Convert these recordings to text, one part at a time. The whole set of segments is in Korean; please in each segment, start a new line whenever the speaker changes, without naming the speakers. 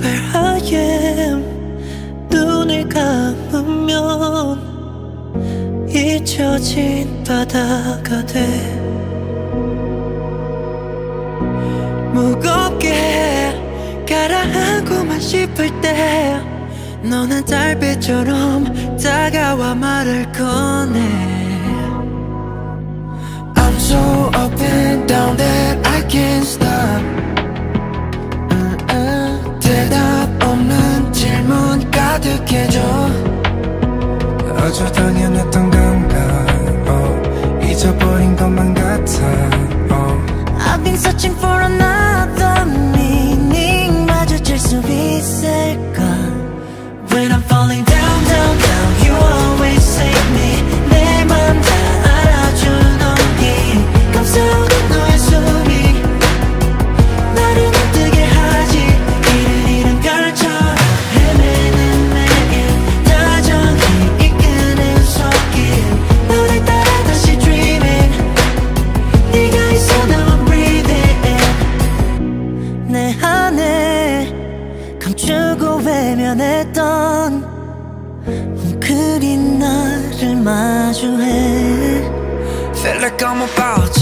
where I am 눈을 감으면 잊혀진 바다가 돼. 무겁게 가라앉고만 싶을 때 너는 달빛처럼 다가와 말을 꺼내
어제 당연했던 건가 oh, 잊어버린 것만 같아 oh.
I've been searching for another meaning 마주칠 수 있을까 When I'm falling down down down 했던 웅크린 나를 마주해
Feel like I'm about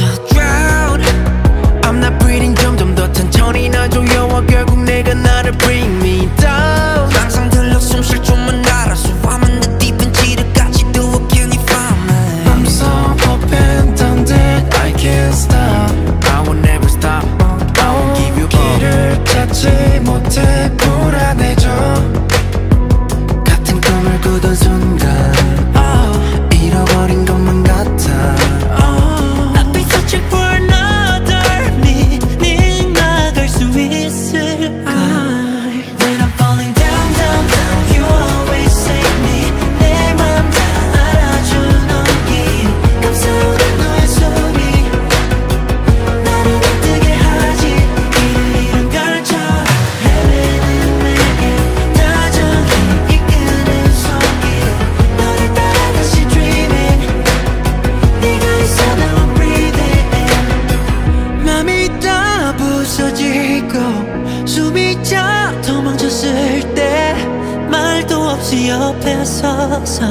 없이 옆에 서서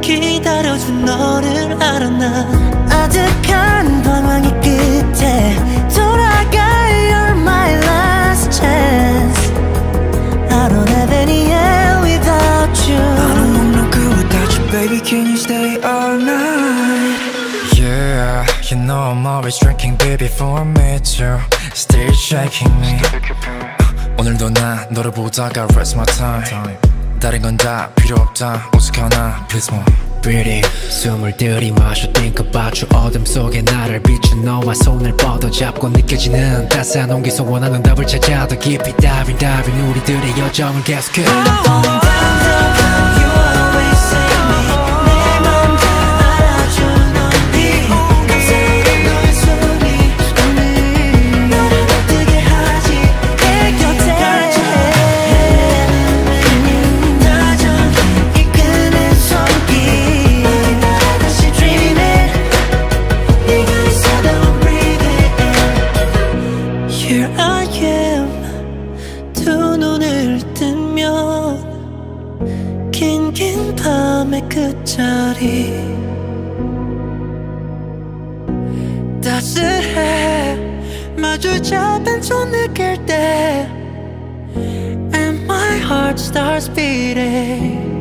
기다려준 너를 알아 난 아득한 방황의 끝에 돌아가 You're my last chance I don't have any air without you
I don't want no good without you, baby. Can you stay all night? Yeah, you know I'm always drinking, baby, for me too. Still shaking me. 오늘도 나 너를 보다가 rest my time. 다른 건 다 필요 없다. 오죽하나, please more.
Pretty 숨을 들이마셔 think about you 어둠 속에 나를 비춘 너와 손을 뻗어잡고 느껴지는 따스한 온기 속 원하는 답을 찾아 더 깊이 diving diving 우리들의 여정을 계속해
Here I am 두 눈을 뜨면 긴긴 밤의 끝자리 따스해 마주 잡은 손 느낄 때 And my heart starts beating